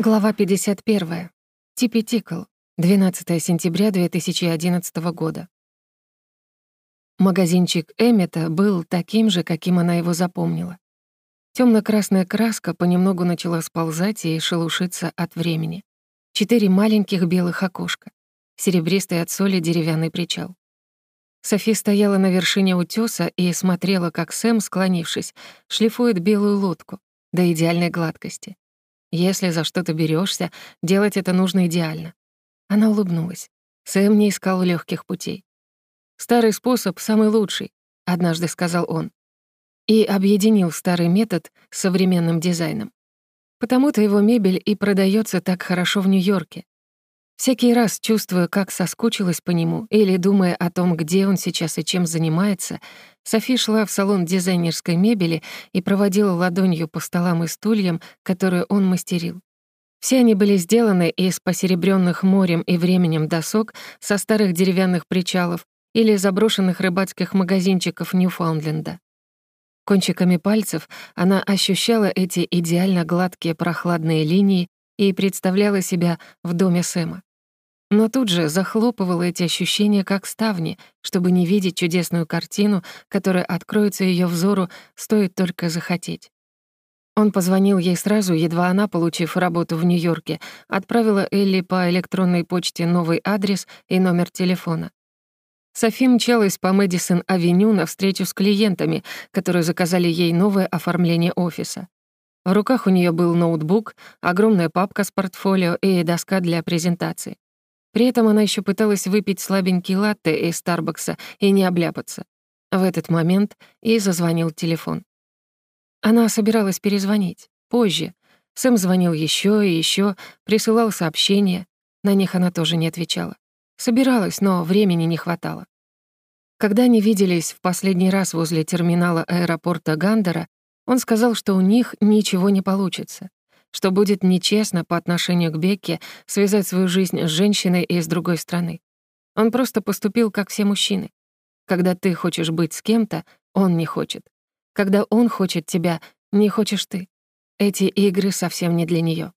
Глава 51. Типи Тикл. 12 сентября 2011 года. Магазинчик Эммета был таким же, каким она его запомнила. Темно-красная краска понемногу начала сползать и шелушиться от времени. Четыре маленьких белых окошка. Серебристый от соли деревянный причал. Софи стояла на вершине утёса и смотрела, как Сэм, склонившись, шлифует белую лодку до идеальной гладкости. Если за что-то берешься, делать это нужно идеально. Она улыбнулась. Сэм не искал легких путей. «Старый способ самый лучший», — однажды сказал он. И объединил старый метод с современным дизайном. Потому-то его мебель и продается так хорошо в Нью-Йорке. Всякий раз, чувствуя, как соскучилась по нему, или думая о том, где он сейчас и чем занимается, Софи шла в салон дизайнерской мебели и проводила ладонью по столам и стульям, которые он мастерил. Все они были сделаны из посеребрённых морем и временем досок со старых деревянных причалов или заброшенных рыбацких магазинчиков Ньюфаундленда. Кончиками пальцев она ощущала эти идеально гладкие прохладные линии и представляла себя в доме Сэма. Но тут же захлопывала эти ощущения как ставни, чтобы не видеть чудесную картину, которая откроется ее взору, стоит только захотеть. Он позвонил ей сразу, едва она, получив работу в Нью-Йорке, отправила Элли по электронной почте новый адрес и номер телефона. Софи мчалась по Мэдисон-авеню на встречу с клиентами, которые заказали ей новое оформление офиса. В руках у нее был ноутбук, огромная папка с портфолио и доска для презентации. При этом она еще пыталась выпить слабенький латте из Старбакса и не обляпаться. В этот момент ей зазвонил телефон. Она собиралась перезвонить. Позже. Сэм звонил еще и еще, присылал сообщения. На них она тоже не отвечала. Собиралась, но времени не хватало. Когда они виделись в последний раз возле терминала аэропорта Гандера, он сказал, что у них ничего не получится что будет нечестно по отношению к Бекке связать свою жизнь с женщиной из другой страны. Он просто поступил, как все мужчины. Когда ты хочешь быть с кем-то, он не хочет. Когда он хочет тебя, не хочешь ты. Эти игры совсем не для нее.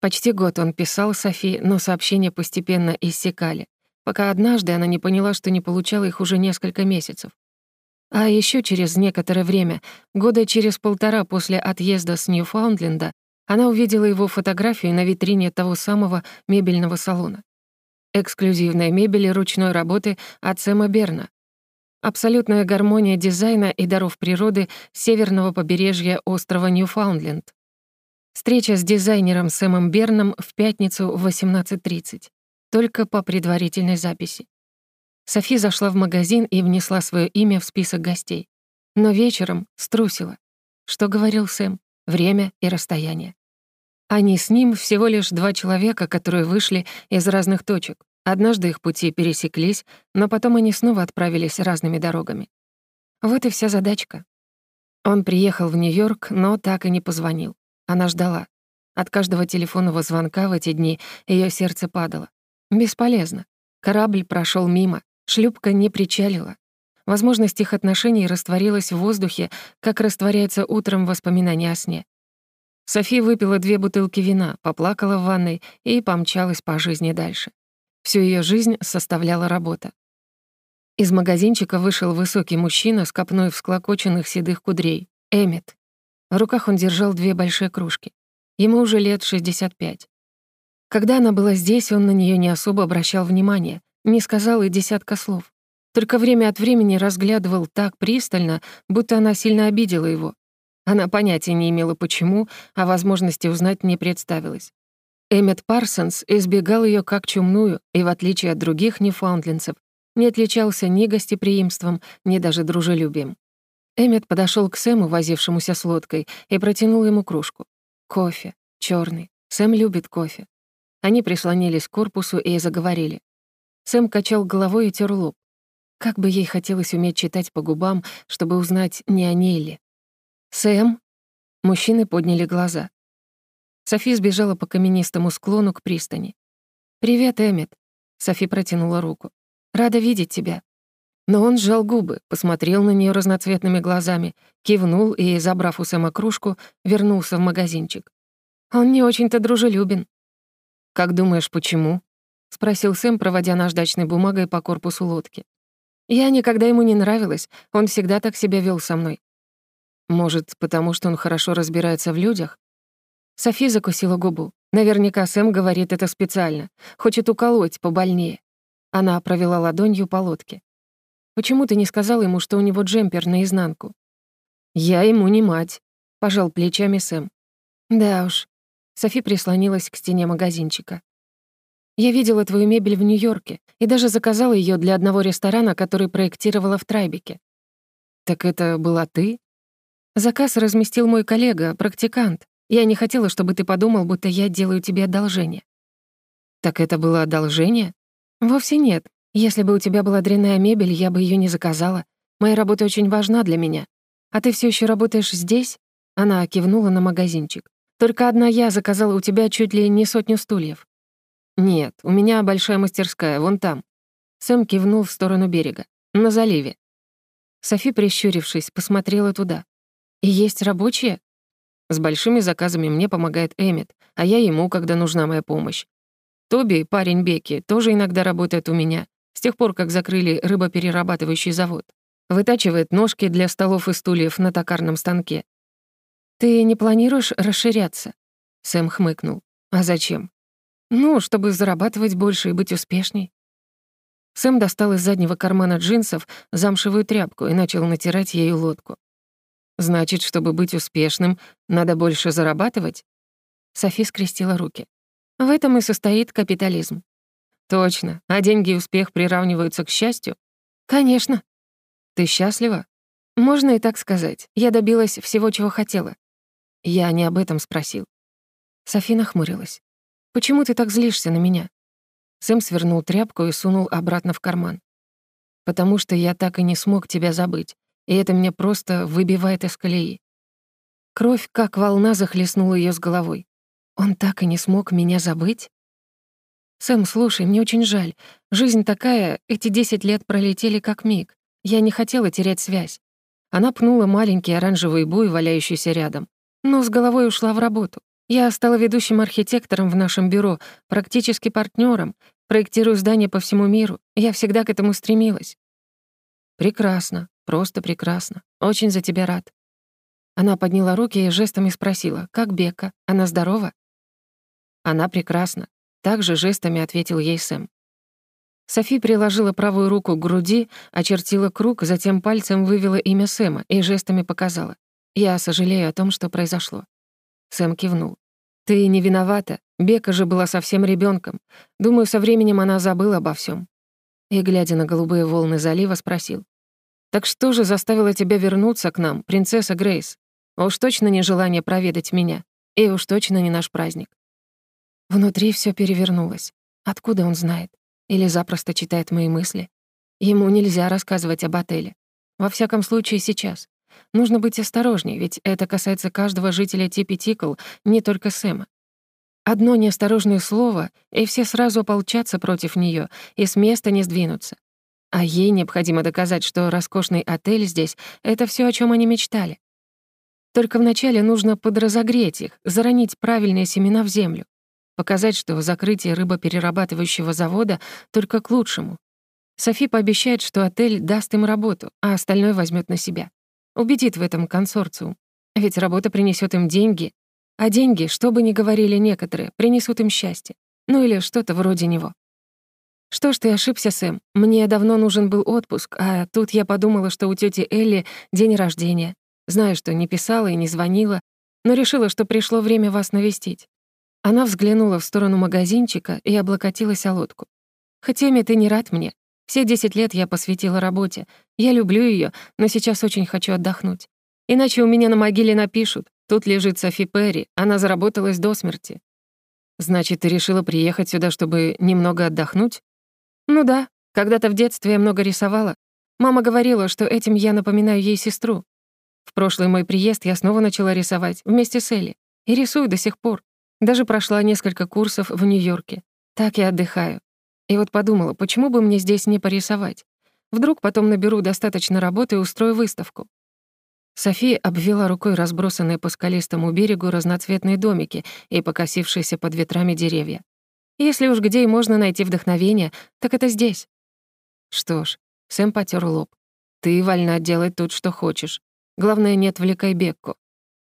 Почти год он писал Софи, но сообщения постепенно иссякали, пока однажды она не поняла, что не получала их уже несколько месяцев. А еще через некоторое время, года через полтора после отъезда с Ньюфаундленда, она увидела его фотографию на витрине того самого мебельного салона. Эксклюзивная мебель ручной работы от Сэма Берна. Абсолютная гармония дизайна и даров природы северного побережья острова Ньюфаундленд. Встреча с дизайнером Сэмом Берном в пятницу в 18.30. Только по предварительной записи. Софи зашла в магазин и внесла свое имя в список гостей. Но вечером струсила. Что говорил Сэм? Время и расстояние. Они с ним всего лишь два человека, которые вышли из разных точек. Однажды их пути пересеклись, но потом они снова отправились разными дорогами. Вот и вся задачка. Он приехал в Нью-Йорк, но так и не позвонил. Она ждала. От каждого телефонного звонка в эти дни ее сердце падало. Бесполезно. Корабль прошел мимо, шлюпка не причалила. Возможность их отношений растворилась в воздухе, как растворяется утром воспоминание о сне. Софи выпила две бутылки вина, поплакала в ванной и помчалась по жизни дальше. Всю ее жизнь составляла работа. Из магазинчика вышел высокий мужчина с копной всклокоченных седых кудрей. Эммет. В руках он держал две большие кружки. Ему уже лет 65. Когда она была здесь, он на нее не особо обращал внимания, не сказал и десятка слов. Только время от времени разглядывал так пристально, будто она сильно обидела его, она понятия не имела почему, а возможности узнать не представилось. Эммет Парсонс избегал ее как чумную и, в отличие от других нефаундлендцев, не отличался ни гостеприимством, ни даже дружелюбием. Эммет подошел к Сэму, возившемуся с лодкой, и протянул ему кружку. Кофе. черный. Сэм любит кофе. Они прислонились к корпусу и заговорили. Сэм качал головой и тер лоб. Как бы ей хотелось уметь читать по губам, чтобы узнать, не о ней ли. «Сэм?» Мужчины подняли глаза. Софи сбежала по каменистому склону к пристани. «Привет, Эммет», — Софи протянула руку. «Рада видеть тебя». Но он сжал губы, посмотрел на нее разноцветными глазами, кивнул и, забрав у Сэма кружку, вернулся в магазинчик. Он не очень-то дружелюбен». «Как думаешь, почему?» — спросил Сэм, проводя наждачной бумагой по корпусу лодки. «Я никогда ему не нравилась, он всегда так себя вел со мной». «Может, потому что он хорошо разбирается в людях?» Софи закусила губу. Наверняка Сэм говорит это специально, хочет уколоть побольнее. Она провела ладонью по лодке. «Почему ты не сказал ему, что у него джемпер наизнанку?» «Я ему не мать», — пожал плечами Сэм. «Да уж». Софи прислонилась к стене магазинчика. Я видела твою мебель в Нью-Йорке и даже заказала ее для одного ресторана, который проектировала в Трайбеке. Так это была ты? Заказ разместил мой коллега, практикант. Я не хотела, чтобы ты подумал, будто я делаю тебе одолжение. Так это было одолжение? Вовсе нет. Если бы у тебя была дрянная мебель, я бы ее не заказала. Моя работа очень важна для меня. А ты все еще работаешь здесь? Она кивнула на магазинчик. Только одна я заказала у тебя чуть ли не сотню стульев. «Нет, у меня большая мастерская, вон там». Сэм кивнул в сторону берега. «На заливе». Софи, прищурившись, посмотрела туда. «И есть рабочие?» С большими заказами мне помогает Эммет, а я ему, когда нужна моя помощь. Тоби, парень Бекки, тоже иногда работает у меня, с тех пор, как закрыли рыбоперерабатывающий завод. Вытачивает ножки для столов и стульев на токарном станке. «Ты не планируешь расширяться?» Сэм хмыкнул. «А зачем? Ну, чтобы зарабатывать больше и быть успешней. Сэм достал из заднего кармана джинсов замшевую тряпку и начал натирать ею лодку. «Значит, чтобы быть успешным, надо больше зарабатывать?» Софи скрестила руки. «В этом и состоит капитализм». «Точно. А деньги и успех приравниваются к счастью?» «Конечно». «Ты счастлива?» «Можно и так сказать. Я добилась всего, чего хотела». «Я не об этом спросил». Софи нахмурилась. Почему ты так злишься на меня?» Сэм свернул тряпку и сунул обратно в карман. «Потому что я так и не смог тебя забыть, и это меня просто выбивает из колеи». Кровь, как волна, захлестнула ее с головой. «Он так и не смог меня забыть?» «Сэм, слушай, мне очень жаль. Жизнь такая, эти десять лет пролетели как миг. Я не хотела терять связь». Она пнула маленький оранжевый буй, валяющийся рядом, но с головой ушла в работу. Я стала ведущим архитектором в нашем бюро, практически партнером, проектирую здания по всему миру. Я всегда к этому стремилась. Прекрасно, просто прекрасно. Очень за тебя рад. Она подняла руки и жестами спросила, как Бека, она здорова? Она прекрасна. Также жестами ответил ей Сэм. Софи приложила правую руку к груди, очертила круг, затем пальцем вывела имя Сэма и жестами показала. «Я сожалею о том, что произошло. Сэм кивнул. «Ты не виновата. Бека же была совсем ребенком. Думаю, со временем она забыла обо всем. И, глядя на голубые волны залива, спросил. «Так что же заставило тебя вернуться к нам, принцесса Грейс? Уж точно не желание проведать меня. И уж точно не наш праздник». Внутри все перевернулось. Откуда он знает? Или запросто читает мои мысли? Ему нельзя рассказывать об отеле. Во всяком случае, сейчас. Нужно быть осторожней, ведь это касается каждого жителя Типи Тикл, не только Сэма. Одно неосторожное слово, и все сразу ополчатся против нее и с места не сдвинутся. А ей необходимо доказать, что роскошный отель здесь — это все, о чем они мечтали. Только вначале нужно подразогреть их, заронить правильные семена в землю, показать, что закрытие рыбоперерабатывающего завода только к лучшему. Софи пообещает, что отель даст им работу, а остальное возьмет на себя убедит в этом консорциум. Ведь работа принесет им деньги, а деньги, что бы ни говорили некоторые, принесут им счастье. Ну или что-то вроде него. Что ж ты ошибся, Сэм. Мне давно нужен был отпуск, а тут я подумала, что у тети Элли день рождения. Знаю, что не писала и не звонила, но решила, что пришло время вас навестить. Она взглянула в сторону магазинчика и облокотилась о лодку. «Хоть Эми, ты не рад мне. Все 10 лет я посвятила работе. Я люблю ее, но сейчас очень хочу отдохнуть. Иначе у меня на могиле напишут. Тут лежит Софи Перри, она заработалась до смерти. Значит, ты решила приехать сюда, чтобы немного отдохнуть? Ну да, когда-то в детстве я много рисовала. Мама говорила, что этим я напоминаю ей сестру. В прошлый мой приезд я снова начала рисовать вместе с Элли. И рисую до сих пор. Даже прошла несколько курсов в Нью-Йорке. Так я отдыхаю. И вот подумала, почему бы мне здесь не порисовать? Вдруг потом наберу достаточно работы и устрою выставку. София обвела рукой разбросанные по скалистому берегу разноцветные домики и покосившиеся под ветрами деревья. «Если уж где и можно найти вдохновение, так это здесь». Что ж, Сэм потер лоб. «Ты вольна делать тут, что хочешь. Главное, не отвлекай Бекку.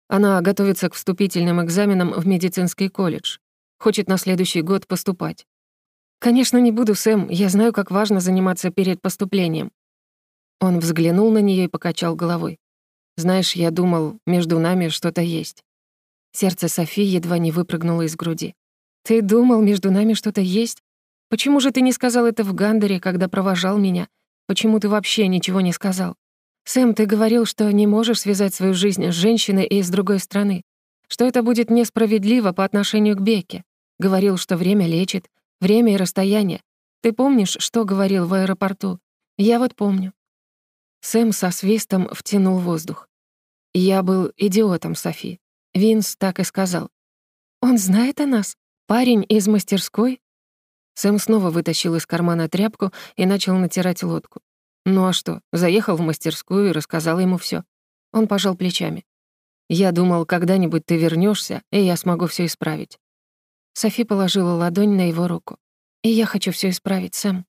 Она готовится к вступительным экзаменам в медицинский колледж. Хочет на следующий год поступать. «Конечно, не буду, Сэм. Я знаю, как важно заниматься перед поступлением». Он взглянул на нее и покачал головой. «Знаешь, я думал, между нами что-то есть». Сердце Софии едва не выпрыгнуло из груди. «Ты думал, между нами что-то есть? Почему же ты не сказал это в Гандере, когда провожал меня? Почему ты вообще ничего не сказал?» «Сэм, ты говорил, что не можешь связать свою жизнь с женщиной из другой страны, что это будет несправедливо по отношению к Бекке. Говорил, что время лечит, время и расстояние. Ты помнишь, что говорил в аэропорту? Я вот помню». Сэм со свистом втянул воздух. «Я был идиотом, Софи. Винс так и сказал. Он знает о нас? Парень из мастерской?» Сэм снова вытащил из кармана тряпку и начал натирать лодку. Ну а что, заехал в мастерскую и рассказал ему все. Он пожал плечами. «Я думал, когда-нибудь ты вернешься, и я смогу все исправить». Софи положила ладонь на его руку. «И я хочу все исправить, Сэм.